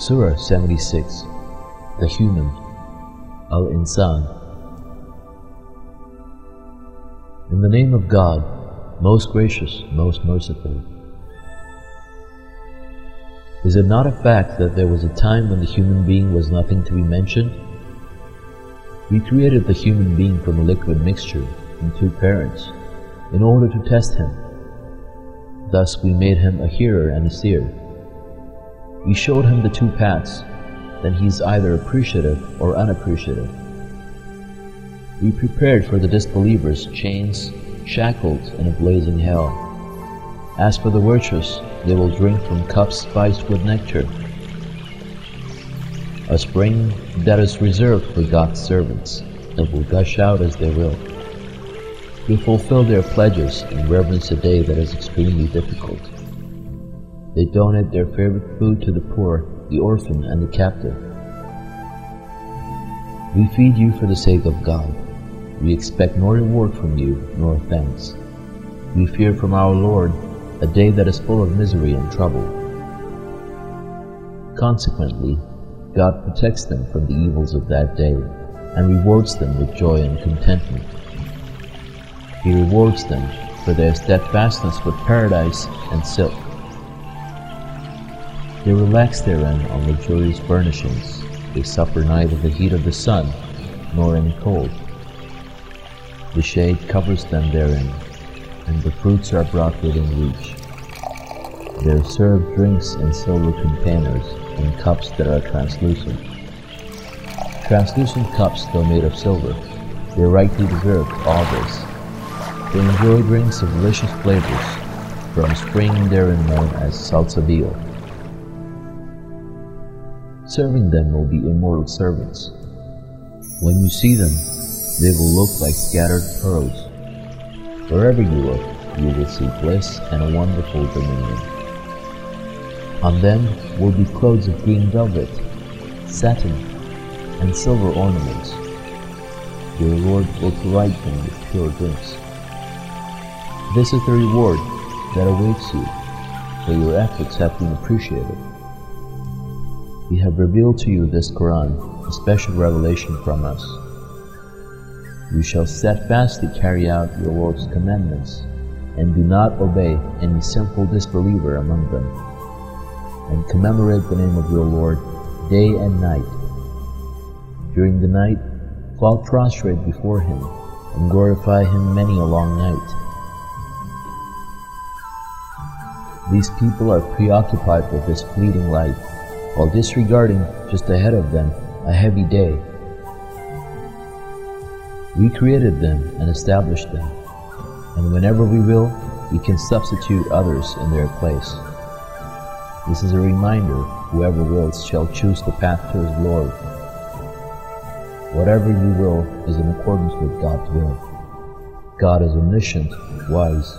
Surah 76 The Human Al Insan In the name of God, most gracious, most merciful. Is it not a fact that there was a time when the human being was nothing to be mentioned? We created the human being from a liquid mixture from two parents in order to test him. Thus we made him a hearer and a seer. We showed him the two paths, then he is either appreciative or unappreciative. We prepared for the disbelievers chains, shackled in a blazing hell. As for the virtuous, they will drink from cups spiced with nectar, a spring that is reserved for God's servants, that will gush out as they will. They fulfill their pledges and reverence a day that is extremely difficult. They donate their favorite food to the poor, the orphan, and the captive. We feed you for the sake of God. We expect no reward from you, nor thanks. We fear from our Lord a day that is full of misery and trouble. Consequently, God protects them from the evils of that day and rewards them with joy and contentment. He rewards them for their steadfastness with paradise and silk. They relax therein on luxurious furnishings. They suffer neither the heat of the sun nor any cold. The shade covers them therein, and the fruits are brought within reach. They are served drinks in silver containers and cups that are translucent. Translucent cups, though made of silver, they rightly deserve all this. They enjoy drinks of delicious flavors, from spring therein known as salsabil. Serving them will be immortal servants. When you see them, they will look like scattered pearls. Wherever you look, you will see bliss and a wonderful dominion. On them will be clothes of green velvet, satin, and silver ornaments. Your Lord will provide them with pure drinks. This is the reward that awaits you, for your efforts have been appreciated. We have revealed to you this Quran, a special revelation from us. You shall steadfastly carry out your Lord's commandments, and do not obey any sinful disbeliever among them, and commemorate the name of your Lord day and night. During the night, fall prostrate before Him, and glorify Him many a long night. These people are preoccupied with this fleeting life, while disregarding just ahead of them a heavy day. We created them and established them, and whenever we will, we can substitute others in their place. This is a reminder whoever wills shall choose the path to his Lord. Whatever you will is in accordance with God's will. God is omniscient, wise.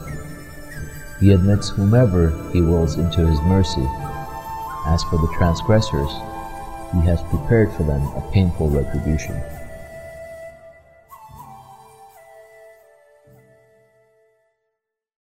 He admits whomever He wills into His mercy. As for the transgressors, He has prepared for them a painful retribution.